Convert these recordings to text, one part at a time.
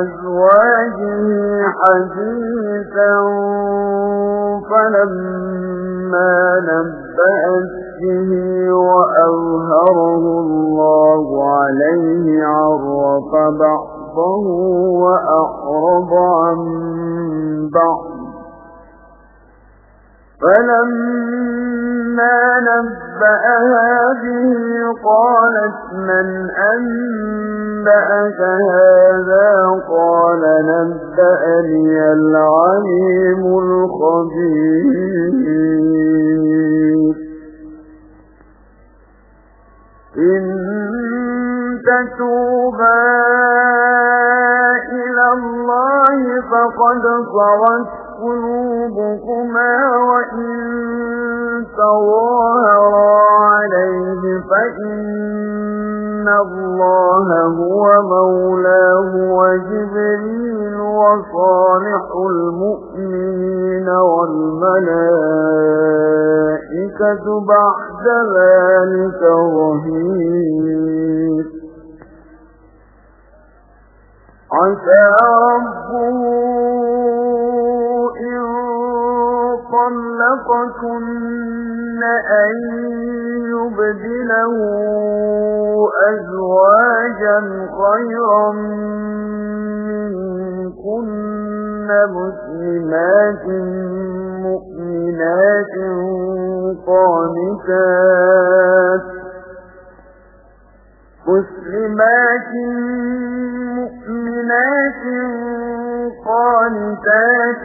أزواجه حديثا فلما نبأت به وأظهره الله عليه عرف بعضه وأعرض عن بعض. فلما نبأها به قالت من أنبأك هذا؟ قال نبأني العليم الخبير. إن تتوبا إلى الله فقد صوت قلوبكما وإن تظاهرا عليه فإن الله هو مولاه وجبريل وصالح المؤمنين والملائكة بعد ذلك ظهير عسى ربه طلقكن أن يبدله أزواجا خيرا منكن مسلمات مؤمنات قانتات مسلمات مؤمنات قانتات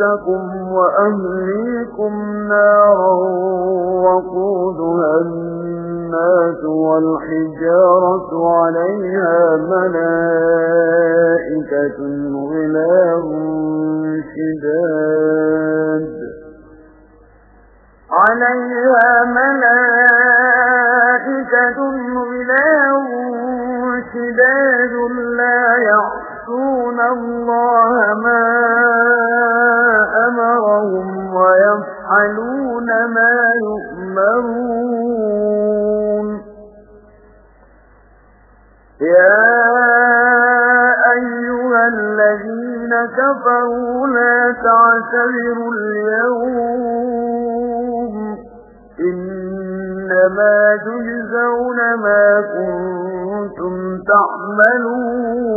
أنفسكم وأهليكم نارا وقودها الناس والحجارة عليها ملائكة غلاظ شداد عليها ملائكة غلاظ شداد لا يعصون الله ما أمرهم ويفعلون ما يؤمرون. يا أيها الذين كفروا لا تعتذروا اليوم. إنما تجزون ما كنتم تعملون.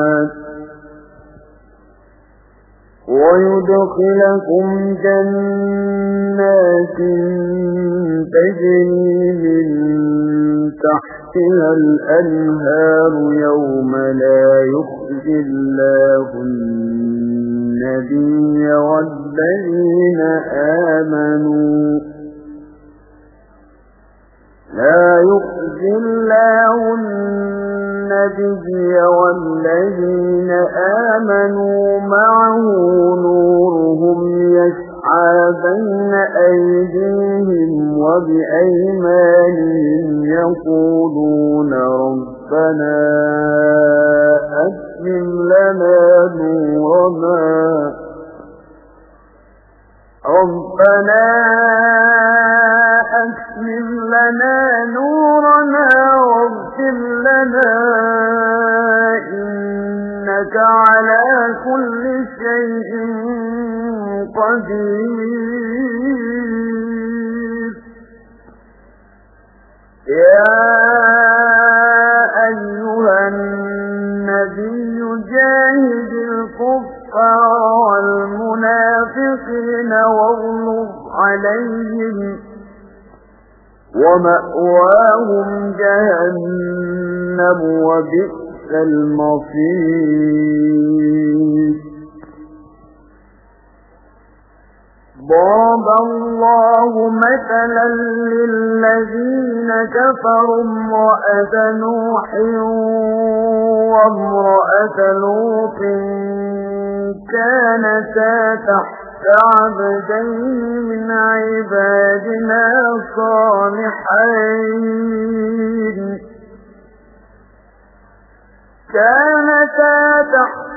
ويدخلكم جنات تجري من تحتها الأنهار يوم لا يخزي الله النبي والذين آمنوا. لا يخزي الله النبي أسلم لنا نورنا ربنا أسلم لنا نورنا واغفر لنا إنك على كل شيء قدير يا عليهم ومأواهم جهنم وبئس المصير. ضرب الله مثلا للذين كفروا امرأة نوح وامرأة لوط كانتا تحت عبدين من عبادنا صالحين كانتا تحت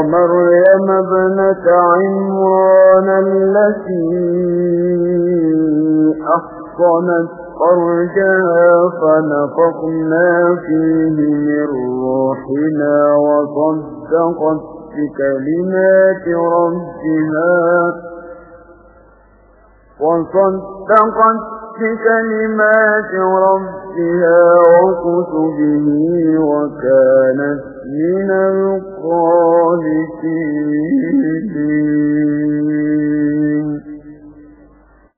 ومريم ابنة عمران التي أحصنت فرجها فنفقنا فيه من روحنا وصدقت بكلمات ربها وصدقت بكلمات ربها وكتبه وكانت من القادسين